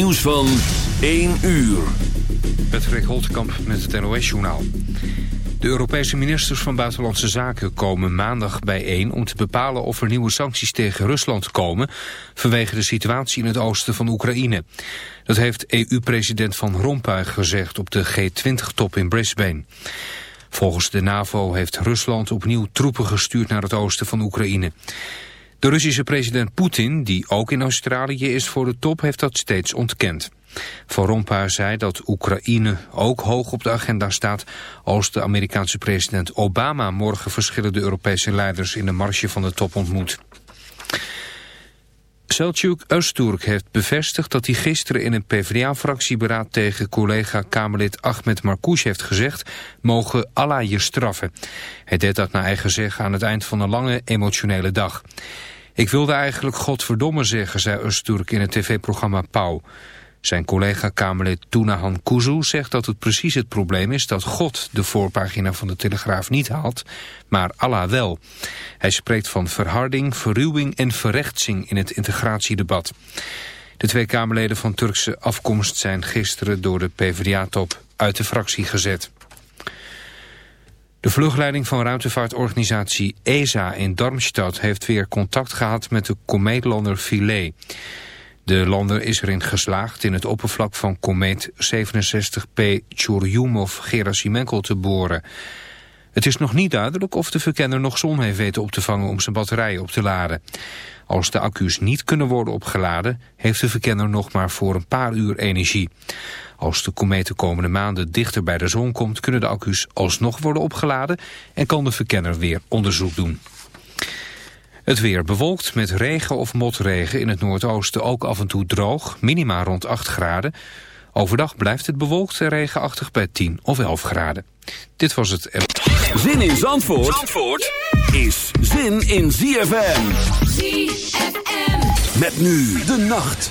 Nieuws van 1 uur. Patrick Holtkamp met het NOS-journaal. De Europese ministers van Buitenlandse Zaken komen maandag bijeen... om te bepalen of er nieuwe sancties tegen Rusland komen... vanwege de situatie in het oosten van Oekraïne. Dat heeft EU-president Van Rompuy gezegd op de G20-top in Brisbane. Volgens de NAVO heeft Rusland opnieuw troepen gestuurd naar het oosten van Oekraïne. De Russische president Poetin, die ook in Australië is voor de top, heeft dat steeds ontkend. Van Rompuy zei dat Oekraïne ook hoog op de agenda staat als de Amerikaanse president Obama morgen verschillende Europese leiders in de marge van de top ontmoet. Selçuk Öztürk heeft bevestigd dat hij gisteren in een PvdA-fractieberaad tegen collega Kamerlid Ahmed Marcouch heeft gezegd, mogen Allah je straffen. Hij deed dat naar eigen zeggen aan het eind van een lange emotionele dag. Ik wilde eigenlijk godverdomme zeggen, zei Öztürk in het tv-programma Pauw. Zijn collega-Kamerlid Tunahan Kuzu zegt dat het precies het probleem is dat God de voorpagina van de Telegraaf niet haalt, maar Allah wel. Hij spreekt van verharding, verruwing en verrechtsing in het integratiedebat. De twee Kamerleden van Turkse afkomst zijn gisteren door de PvdA-top uit de fractie gezet. De vluchtleiding van ruimtevaartorganisatie ESA in Darmstadt heeft weer contact gehad met de komeetlander Philae. De lander is erin geslaagd in het oppervlak van komeet 67P Churyumov-Gerasimenko te boren. Het is nog niet duidelijk of de verkenner nog zon heeft weten op te vangen om zijn batterijen op te laden. Als de accu's niet kunnen worden opgeladen, heeft de verkenner nog maar voor een paar uur energie. Als de komeet de komende maanden dichter bij de zon komt, kunnen de accu's alsnog worden opgeladen en kan de verkenner weer onderzoek doen. Het weer bewolkt met regen of motregen in het noordoosten ook af en toe droog, minima rond 8 graden. Overdag blijft het bewolkt en regenachtig bij 10 of 11 graden. Dit was het... Zin in Zandvoort, Zandvoort is zin in ZFM. ZFM. Met nu de nacht.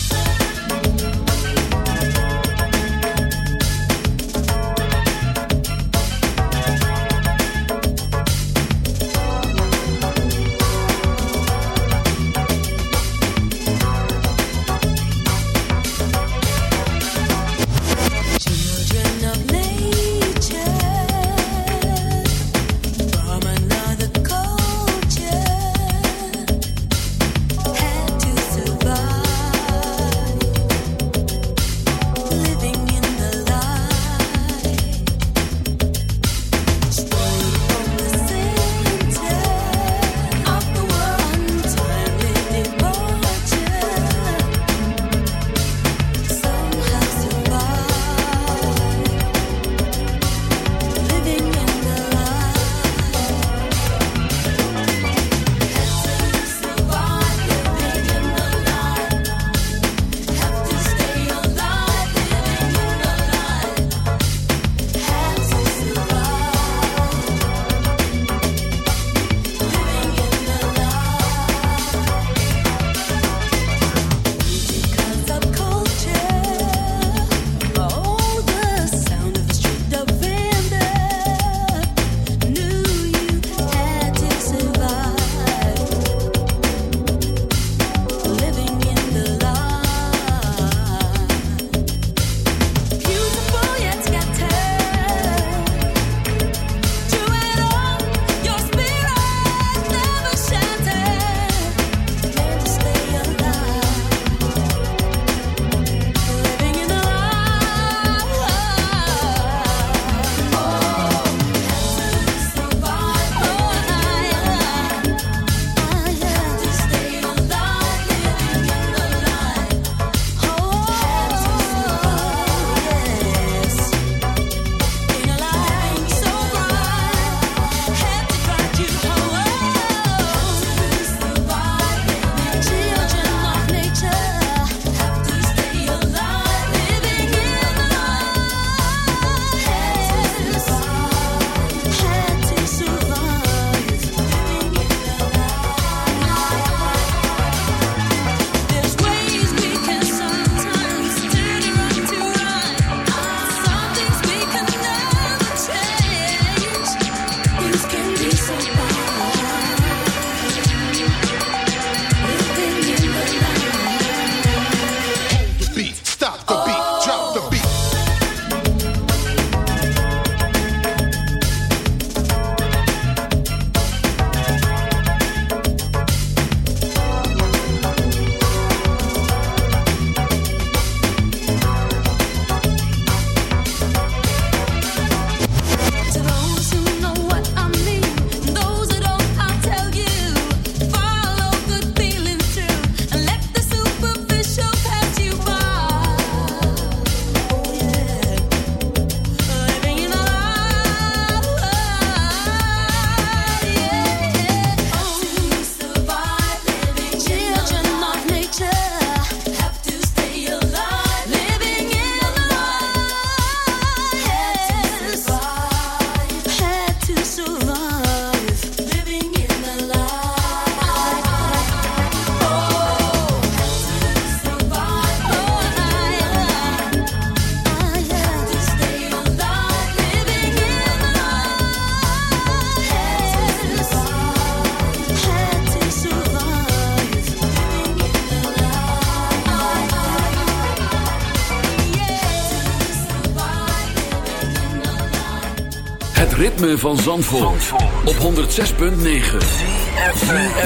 van Zandvoort, Zandvoort. op 106.9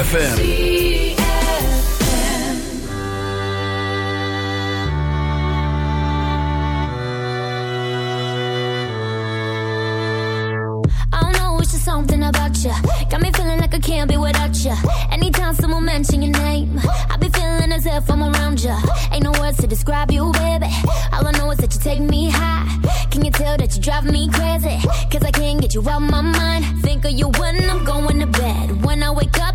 Fm I know it's just Something about you got me feeling like I can't be without you. Anytime someone mention your name, I be feeling as if I'm around you. Ain't no words to describe you, baby. All I know is that you take me high. Can you tell that you drive me crazy? Cause I you out my mind. Think of you when I'm going to bed. When I wake up,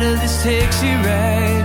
matter, this takes you right.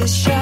the show.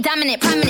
Dominant, prominent.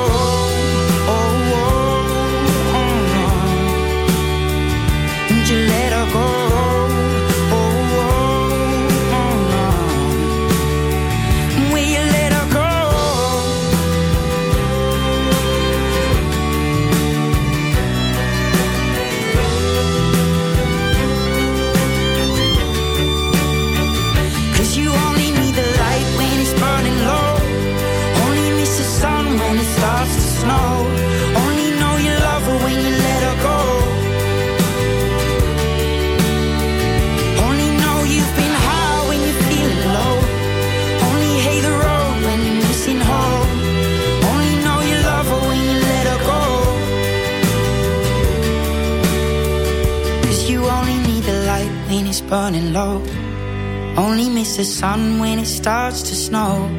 It starts to snow.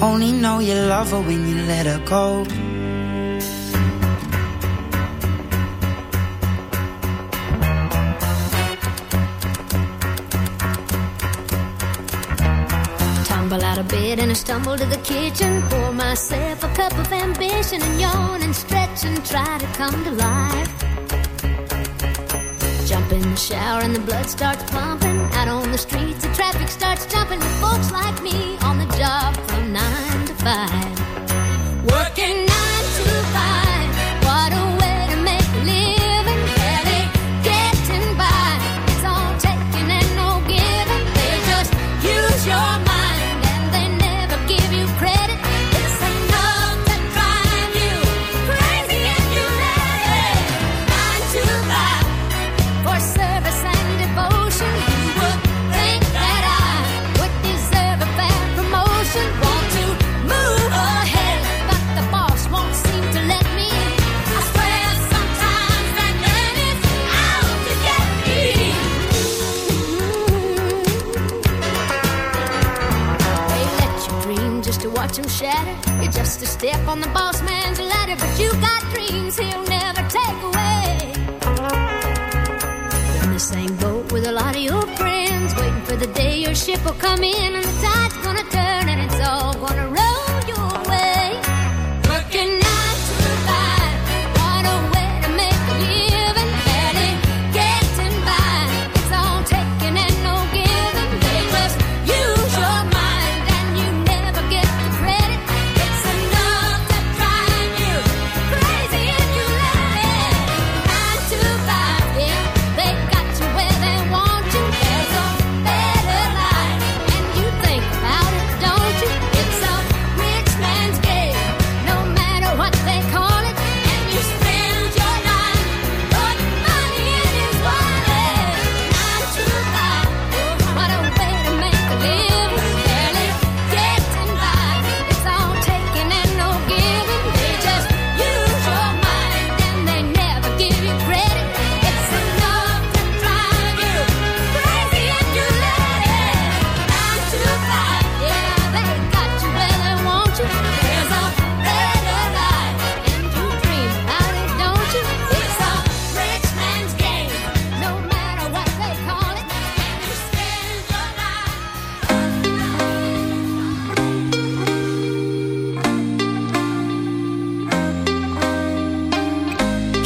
Only know you love her when you let her go. Tumble out of bed and I stumble to the kitchen. Pour myself a cup of ambition and yawn and stretch and try to come to life. Jump in the shower and the blood starts pumping. Out on the streets, traffic starts jumping with folks like me on the job from nine to five. Will come in